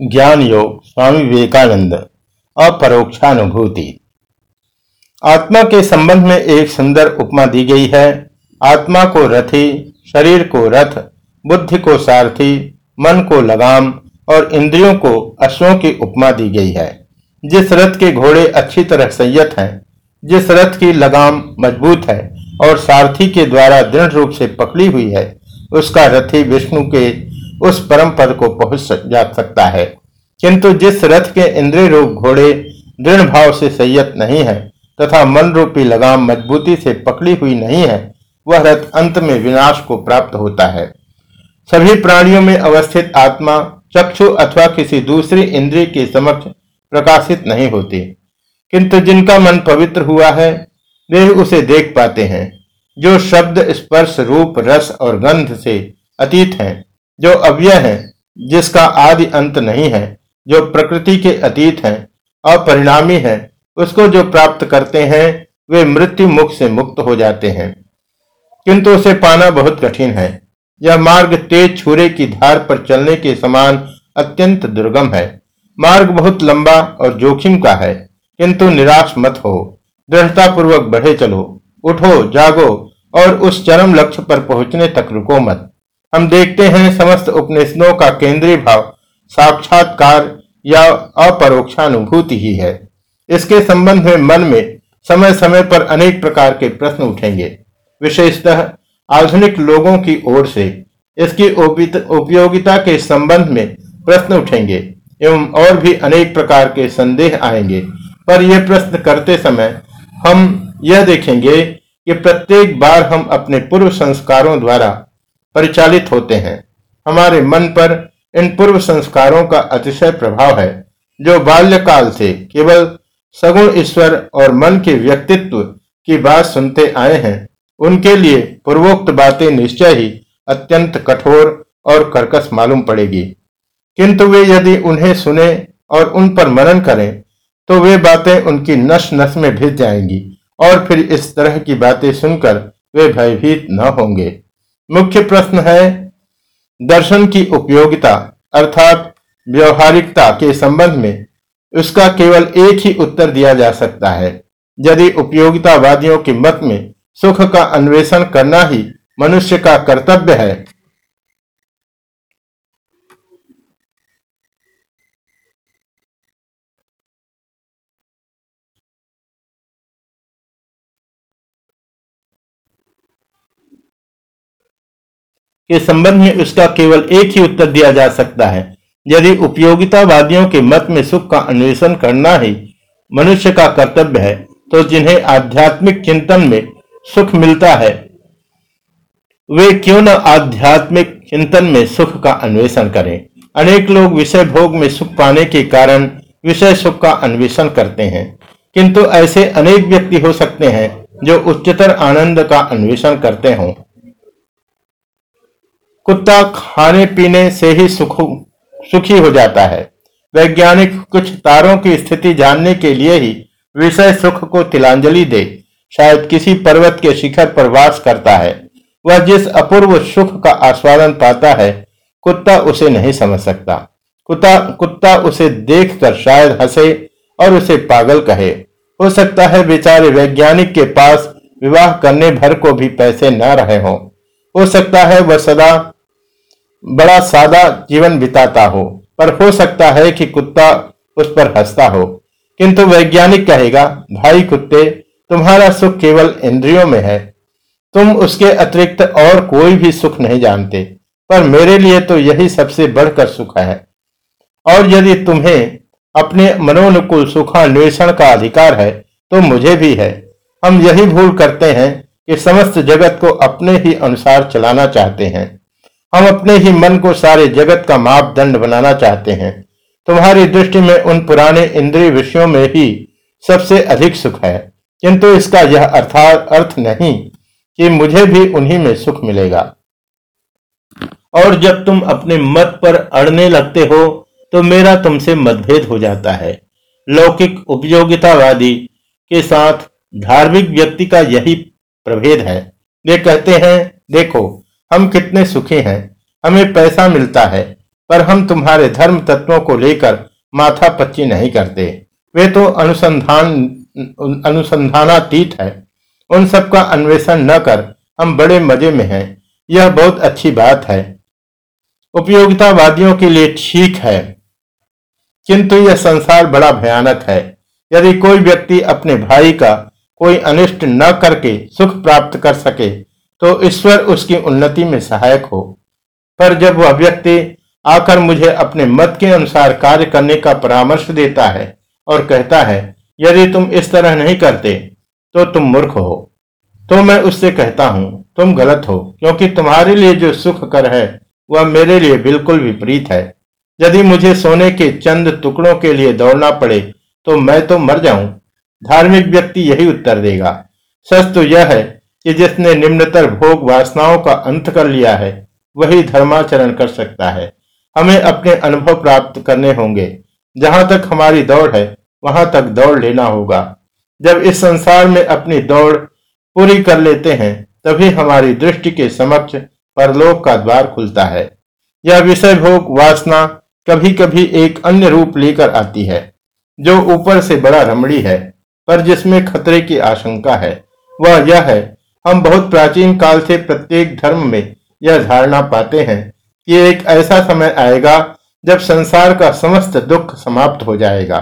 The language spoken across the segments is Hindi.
ज्ञान योग स्वामी विवेकानंद, अपरोक्षानुभूति। आत्मा के संबंध में एक सुंदर उपमा दी गई है। आत्मा को रथी, शरीर को रथ, बुद्धि को सारथी, मन को लगाम और इंद्रियों को अश्वों की उपमा दी गई है। जिस रथ के घोड़े अच्छी तरह संयत हैं, जिस रथ की लगाम मज़बूत है और सारथी के द्वारा दृढ़ रूप से पकड़ी हुई है, उसका रथी विष्णु के उस परम पद को पहुँच जा सकता है। किंतु जिस रथ के इंद्रिय रूप घोड़े दृढ़ भाव से संयत नहीं है तथा मन रूपी लगाम मजबूती से पकड़ी हुई नहीं है, वह रथ अंत में विनाश को प्राप्त होता है। सभी प्राणियों में अवस्थित आत्मा, चक्षु अथवा किसी दूसरी इंद्रिय के समक्ष प्रकाशित नहीं होती। किंतु जिनका मन पवित्र हुआ है, वे उसे देख पाते हैं, जो शब्द, स्पर्श, रूप, रस और गंध से अतीत हैं। जो अव्यय है, जिसका आदि अंत नहीं है, जो प्रकृति के अतीत है, अपरिणामी है, उसको जो प्राप्त करते हैं, वे मृत्यु मुख से मुक्त हो जाते हैं। किंतु उसे पाना बहुत कठिन है। यह मार्ग तेज छुरे की धार पर चलने के समान अत्यंत दुर्गम है। मार्ग बहुत लंबा और जोखिम का है, किंतु निराश मत हो। दृढ़ता पूर्वक बढ़े चलो, उठो, जागो, और उस चरम लक्ष्य पर पहुँचने तक रुको मत। हम देखते हैं समस्त उपनिषदों का केंद्रीय भाव, साक्षात्कार या अपरोक्षानुभूति ही है। इसके संबंध में मन में समय समय पर अनेक प्रकार के प्रश्न उठेंगे। विशेषतः आधुनिक लोगों की ओर से इसकी उपयोगिता के संबंध में प्रश्न उठेंगे एवं और भी अनेक प्रकार के संदेह आएँगे। पर यह प्रश्न करते समय हम यह देखेंगे कि प्रत्येक बार हम अपने पूर्व संस्कारों द्वारा परिचालित होते हैं। हमारे मन पर इन पूर्व संस्कारों का अतिशय प्रभाव है, जो बाल्यकाल से केवल सगुण ईश्वर और मन के व्यक्तित्व की बात सुनते आए हैं। उनके लिए पूर्वोक्त बातें निश्चय ही अत्यंत कठोर और कर्कश मालूम पड़ेगी। किंतु वे यदि उन्हें सुने और उन पर मनन करें तो वे बातें उनकी नस नस में भिज जाएँगी और फिर इस तरह की बातें सुनकर वे भयभीत न होंगे। मुख्य प्रश्न है दर्शन की उपयोगिता अर्थात व्यवहारिकता के संबंध में उसका केवल एक ही उत्तर दिया जा सकता है। यदि उपयोगितावादियों के मत में सुख का अन्वेषण करना ही मनुष्य का कर्तव्य है के संबंध में उसका केवल एक ही उत्तर दिया जा सकता है। यदि उपयोगितावादियों के मत में सुख का अन्वेषण करना ही मनुष्य का कर्तव्य है तो जिन्हें आध्यात्मिक चिंतन में सुख मिलता है, वे क्यों न आध्यात्मिक चिंतन में सुख का अन्वेषण करें? अनेक लोग विषय भोग में सुख पाने के कारण विषय सुख का अन्वेषण करते हैं। किंतु ऐसे अनेक व्यक्ति हो सकते हैं जो उच्चतर आनंद का अन्वेषण करते हों। कुत्ता खाने पीने से ही सुख सुखी हो जाता है। वैज्ञानिक कुछ तारों की स्थिति जानने के लिए ही विषय सुख को तिलांजलि दे। शायद किसी पर्वत के शिखर पर वास करता है। वह जिस अपूर्व सुख का आस्वादन पाता है, कुत्ता उसे नहीं समझ सकता। कुत्ता कुत्ता उसे देखकर शायद हंसे और उसे पागल कहे। हो सकता है बेचारे वैज्ञानिक के पास विवाह करने भर को भी पैसे न रहे हों। हो सकता है वह सदा बड़ा सादा जीवन बिताता हो, पर हो सकता है कि कुत्ता उस पर हंसता हो। किंतु वैज्ञानिक कहेगा, भाई कुत्ते, तुम्हारा सुख केवल इंद्रियों में है। तुम उसके अतिरिक्त और कोई भी सुख नहीं जानते, पर मेरे लिए तो यही सबसे बढ़कर सुख है। और यदि तुम्हें अपने मनोनुकूल सुखान्वेषण का अधिकार है तो मुझे भी है। हम यही भूल करते हैं कि समस्त जगत को अपने ही अनुसार चलाना चाहते हैं। हम अपने ही मन को सारे जगत का मापदंड बनाना चाहते हैं। तुम्हारी दृष्टि में उन पुराने इंद्रिय विषयों में ही सबसे अधिक सुख है। किंतु इसका यह अर्थात अर्थ नहीं कि मुझे भी उन्हीं में सुख मिलेगा। और जब तुम अपने मत पर अड़ने लगते हो तो मेरा तुमसे मतभेद हो जाता है। लौकिक उपयोगितावादी के साथ धार्मिक व्यक्ति का यही प्रभेद है। वे कहते हैं, देखो हम कितने सुखी हैं, हमें पैसा मिलता है, पर हम तुम्हारे धर्म तत्वों को लेकर माथा पच्ची नहीं करते। वे तो अनुसंधान, अनुसंधानातीत है। उन सब का अन्वेषण न कर हम बड़े मज़े में हैं। यह बहुत अच्छी बात है। उपयोगितावादियों के लिए ठीक है। किंतु यह संसार बड़ा भयानक है। यदि कोई व्यक्ति अपने भाई का कोई अनिष्ट न करके सुख प्राप्त कर सके तो ईश्वर उसकी उन्नति में सहायक हो। पर जब वह व्यक्ति आकर मुझे अपने मत के अनुसार कार्य करने का परामर्श देता है और कहता है, यदि तुम इस तरह नहीं करते तो तुम मूर्ख हो। तो मैं उससे कहता हूँ, तुम गलत हो, क्योंकि तुम्हारे लिए जो सुख कर है, वह मेरे लिए बिल्कुल विपरीत है। यदि मुझे सोने के चंद टुकड़ों के लिए दौड़ना पड़े तो मैं तो मर जाऊँ। धार्मिक व्यक्ति यही उत्तर देगा। सच तो यह है कि जिसने निम्नतर भोग वासनाओं का अंत कर लिया है, वही धर्माचरण कर सकता है। हमें अपने अनुभव प्राप्त करने होंगे। जहाँ तक हमारी दौड़ है, वहाँ तक दौड़ लेना होगा। जब इस संसार में अपनी दौड़ पूरी कर लेते हैं, तभी हमारी दृष्टि के समक्ष परलोक का द्वार खुलता है। यह विषय भोग वासना कभी कभी एक अन्य रूप लेकर आती है, जो ऊपर से बड़ा रमणी है, पर जिसमें खतरे की आशंका है, वह यह है हम बहुत प्राचीन काल से प्रत्येक धर्म में यह धारणा पाते हैं कि एक ऐसा समय आएगा जब संसार का समस्त दुख समाप्त हो जाएगा,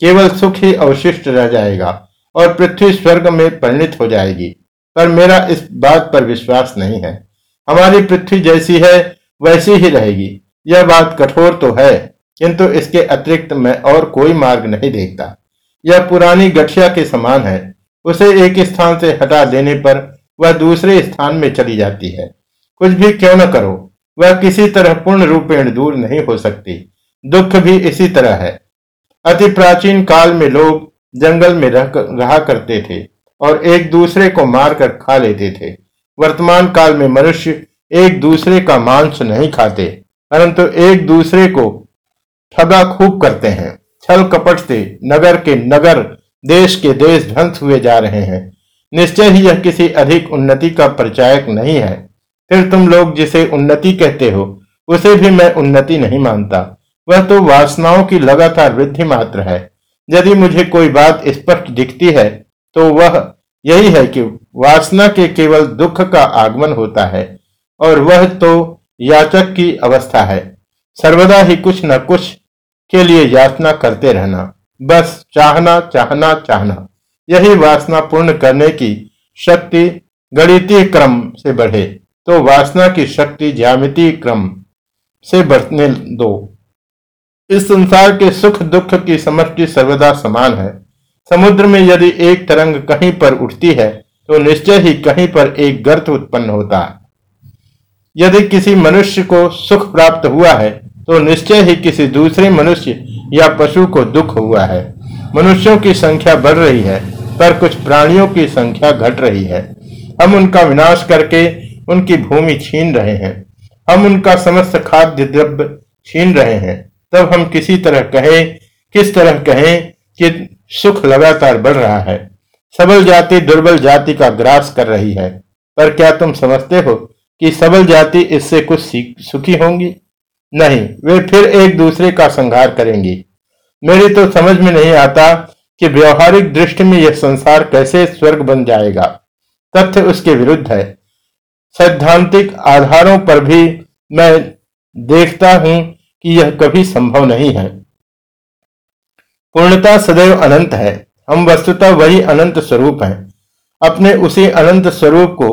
केवल सुख ही अवशिष्ट रह जाएगा और पृथ्वी स्वर्ग में परिणित हो जाएगी। पर मेरा इस बात पर विश्वास नहीं है। हमारी पृथ्वी जैसी है, वैसी ही रहेगी। यह बात कठोर तो है, किंतु इसके अतिरिक्त मैं और कोई मार्ग नहीं देखता। यह पुरानी गठिया के समान है। उसे एक स्थान से हटा देने पर वह दूसरे स्थान में चली जाती है। कुछ भी क्यों न करो, वह किसी तरह पूर्ण रूपेण दूर नहीं हो सकती। दुख भी इसी तरह है। अति प्राचीन काल में लोग जंगल में रह रहा करते थे और एक दूसरे को मारकर खा लेते थे। वर्तमान काल में मनुष्य एक दूसरे का मांस नहीं खाते, परंतु एक दूसरे को ठगा खूब करते हैं। छल कपट से नगर के नगर, देश के देश ध्वंस हुए जा रहे हैं। निश्चय ही यह किसी अधिक उन्नति का परिचायक नहीं है। फिर तुम लोग जिसे उन्नति कहते हो, उसे भी मैं उन्नति नहीं मानता। वह तो वासनाओं की लगातार वृद्धि मात्र है। यदि मुझे कोई बात स्पष्ट दिखती है तो वह यही है कि वासना के केवल दुख का आगमन होता है, और वह तो याचक की अवस्था है। सर्वदा ही कुछ न कुछ के लिए याचना करते रहना। बस चाहना चाहना चाहना। यही वासना पूर्ण करने की शक्ति गणितीय क्रम से बढ़े। तो वासना की शक्ति ज्यामितीय क्रम से बढ़ने दो। इस संसार के सुख दुख की समष्टि सर्वदा समान है। समुद्र में यदि एक तरंग कहीं पर उठती है तो निश्चय ही कहीं पर एक गर्त उत्पन्न होता है। यदि किसी मनुष्य को सुख प्राप्त हुआ है तो निश्चय ही किसी दूसरे मनुष्य या पशु को दुख हुआ है। मनुष्यों की संख्या बढ़ रही है। पर कुछ प्राणियों की संख्या घट रही है। हम उनका विनाश करके उनकी भूमि छीन रहे हैं। हम उनका समस्त खाद्य द्रव्य छीन रहे हैं। तब हम किसी तरह कहें, किस तरह कहें कि सुख लगातार बढ़ रहा है। सबल जाति दुर्बल जाति का ग्रास कर रही है। पर क्या तुम समझते हो कि सबल जाति इससे कुछ सुखी होंगी? नहीं, वे फिर एक दूसरे का संहार करेंगी। मेरी तो समझ में नहीं आता कि व्यवहारिक दृष्टि में यह संसार कैसे स्वर्ग बन जाएगा? तथ्य उसके विरुद्ध है। सैद्धांतिक आधारों पर भी मैं देखता हूँ कि यह कभी संभव नहीं है। पूर्णता सदैव अनंत है। हम वस्तुतः वही अनंत स्वरूप हैं। अपने उसी अनंत स्वरूप को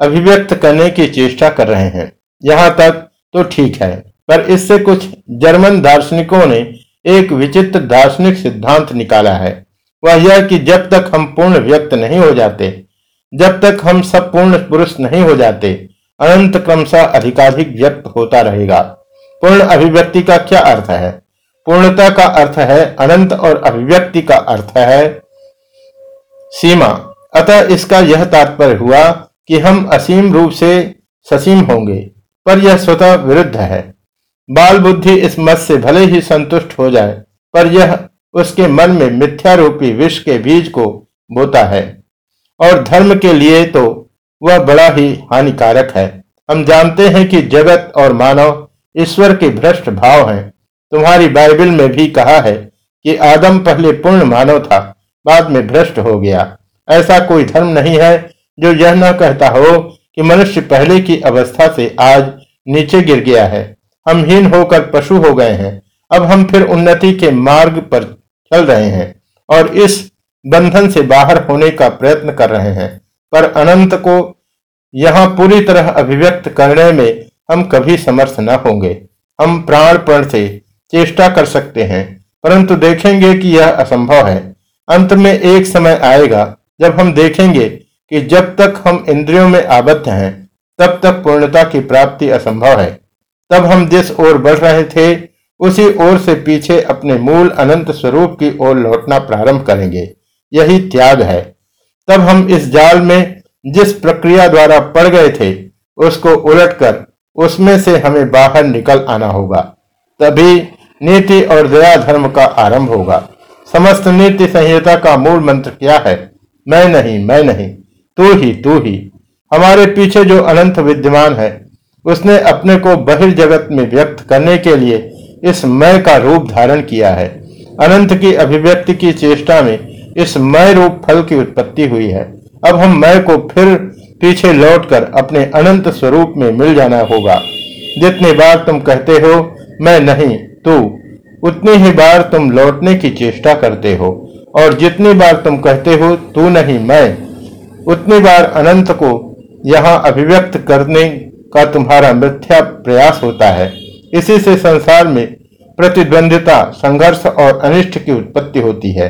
अभिव्यक्त करने की चेष्टा कर रहे हैं। यहाँ तक तो ठीक है, पर इससे कुछ जर्मन दार्शनिकों ने एक विचित्र दार्शनिक सिद्धांत निकाला है। वह यह कि जब तक हम पूर्ण व्यक्त नहीं हो जाते, जब तक हम सब पूर्ण पुरुष नहीं हो जाते, अनंत क्रमशः अधिकाधिक व्यक्त होता रहेगा। पूर्ण अभिव्यक्ति का क्या अर्थ है? पूर्णता का अर्थ है अनंत और अभिव्यक्ति का अर्थ है सीमा। अतः इसका यह तात्पर्य हुआ कि हम असीम रूप से ससीम होंगे, पर यह स्वतः विरुद्ध है। बाल बुद्धि इस मत से भले ही संतुष्ट हो जाए, पर यह उसके मन में मिथ्यारूपी विष के बीज को बोता है। और धर्म के लिए तो वह बड़ा ही हानिकारक है। हम जानते हैं कि जगत और मानव ईश्वर के भ्रष्ट भाव हैं। तुम्हारी बाइबल में भी कहा है कि आदम पहले पूर्ण मानव था, बाद में भ्रष्ट हो गया। ऐसा कोई धर्म नहीं है जो यह न कहता हो कि मनुष्य पहले की अवस्था से आज नीचे गिर गया है। हम हीन होकर पशु हो गए हैं। अब हम फिर उन्नति के मार्ग पर चल रहे हैं और इस बंधन से बाहर होने का प्रयत्न कर रहे हैं। पर अनंत को यहाँ पूरी तरह अभिव्यक्त करने में हम कभी समर्थ न होंगे। हम प्राणपण से चेष्टा कर सकते हैं, परंतु देखेंगे कि यह असंभव है। अंत में एक समय आएगा जब हम देखेंगे कि जब तक हम इंद्रियों में आबद्ध हैं, तब तक पूर्णता की प्राप्ति असंभव है। तब हम जिस ओर बढ़ रहे थे, उसी ओर से पीछे अपने मूल अनंत स्वरूप की ओर लौटना प्रारंभ करेंगे। यही त्याग है। तब हम इस जाल में जिस प्रक्रिया द्वारा पड़ गए थे, उसको उलटकर उसमें से हमें बाहर निकल आना होगा। तभी नीति और दया धर्म का आरंभ होगा। समस्त नीति संहिता का मूल मंत्र क्या है? मैं नहीं मैं नहीं, तू ही तू ही। हमारे पीछे जो अनंत विद्यमान है उसने अपने को बहिर्जगत में व्यक्त करने के लिए इस मय का रूप धारण किया है। अनंत की अभिव्यक्ति की चेष्टा में इस मय रूप फल की उत्पत्ति हुई है। अब हम मैं को फिर पीछे लौटकर अपने अनंत स्वरूप में मिल जाना होगा। जितनी बार तुम कहते हो, मैं नहीं, तू, उतनी ही बार तुम लौटने की चेष्टा करते हो। और जितनी बार तुम कहते हो, तू नहीं, मैं, उतनी बार अनंत को यहाँ अभिव्यक्त करने का तुम्हारा मिथ्या प्रयास होता है। इसी से संसार में प्रतिद्वंदिता, संघर्ष और अनिष्ट की उत्पत्ति होती है।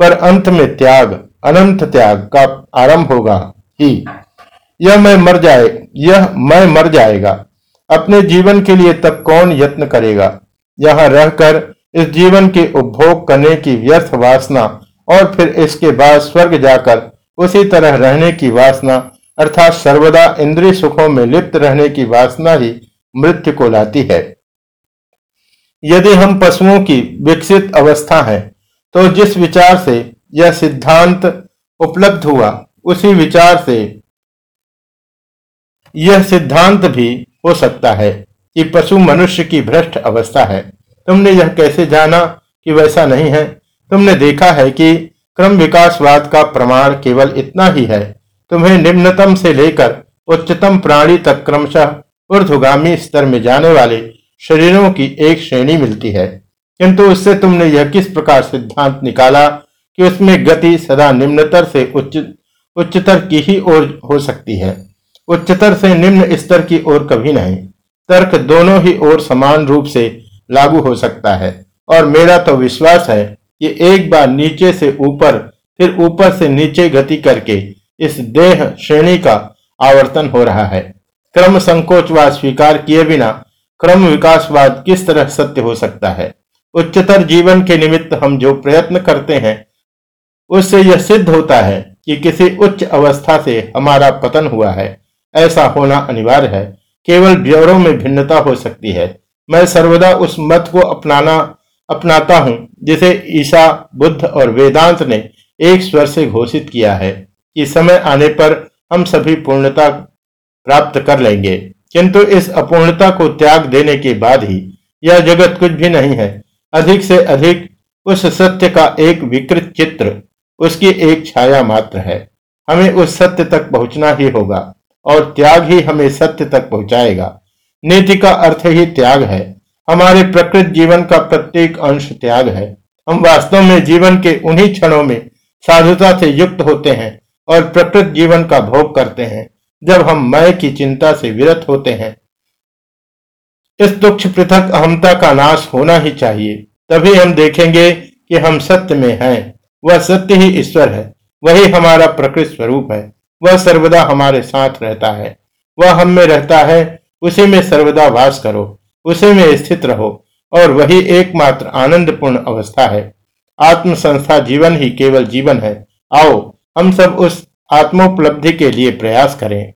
पर अंत में त्याग, अनंत त्याग का आरंभ होगा ही। यह मैं मर जाए, यह मैं मर जाएगा। अपने जीवन के लिए तब कौन यत्न करेगा? यहाँ रहकर इस जीवन के उपभोग करने की व्यर्थ वासना और फिर इसके बाद स्वर्ग जाकर उसी तरह रहने की वासना अर्थात सर्वदा इंद्रिय सुखों में लिप्त रहने की वासना ही मृत्यु को लाती है। यदि हम पशुओं की विकसित अवस्था है तो जिस विचार से यह सिद्धांत उपलब्ध हुआ, उसी विचार से यह सिद्धांत भी हो सकता है कि पशु मनुष्य की भ्रष्ट अवस्था है। तुमने यह कैसे जाना कि वैसा नहीं है? तुमने देखा है कि क्रम विकासवाद का प्रमाण केवल इतना ही है तुम्हें निम्नतम से लेकर उच्चतम प्राणी तक क्रमशः ऊर्धगामी स्तर में जाने वाले शरीरों की एक श्रेणी मिलती है। किंतु उससे तुमने यह किस प्रकार सिद्धांत निकाला कि उसमें गति सदा निम्नतर से उच्च, उच्चतर की ही ओर हो सकती है? उच्चतर से निम्न स्तर की ओर कभी नहीं। तर्क दोनों ही ओर समान रूप से लागू हो सकता है। और मेरा तो विश्वास है कि एक बार नीचे से ऊपर, फिर ऊपर से नीचे गति करके इस देह श्रेणी का आवर्तन हो रहा है। क्रम संकोचवाद स्वीकार किए बिना क्रम विकासवाद किस तरह सत्य हो सकता है? उच्चतर जीवन के निमित्त हम जो प्रयत्न करते हैं, उससे यह सिद्ध होता है कि किसी उच्च अवस्था से हमारा पतन हुआ है। ऐसा होना अनिवार्य है। केवल ब्यौरों में भिन्नता हो सकती है। मैं सर्वदा उस मत को अपनाना, अपनाता हूँ, जिसे ईसा, बुद्ध और वेदांत ने एक स्वर से घोषित किया है। कि समय आने पर हम सभी पूर्णता प्राप्त कर लेंगे। किंतु इस अपूर्णता को त्याग देने के बाद ही यह जगत कुछ भी नहीं है। अधिक से अधिक उस सत्य का एक विकृत चित्र, उसकी एक छाया मात्र है। हमें उस सत्य तक पहुँचना ही होगा और त्याग ही हमें सत्य तक पहुंचाएगा। नीति का अर्थ ही त्याग है। हमारे प्रकृत जीवन का प्रत्येक अंश त्याग है। हम वास्तव में जीवन के उन्हीं क्षणों में साधुता से युक्त होते हैं। और प्रकृत जीवन का भोग करते हैं, जब हम मय की चिंता से विरत होते हैं। इस दुख पृथक अहमता का नाश होना ही चाहिए। तभी हम देखेंगे कि हम सत्य में हैं। वह सत्य ही ईश्वर है। वही हमारा प्रकृत स्वरूप है। वह सर्वदा हमारे साथ रहता है। वह हम में रहता है। उसी में सर्वदा वास करो। उसी में स्थित रहो। और वही एकमात्र आनंदपूर्ण अवस्था है। आत्म संस्था जीवन ही केवल जीवन है। आओ। हम सब उस आत्मोपलब्धि के लिए प्रयास करें।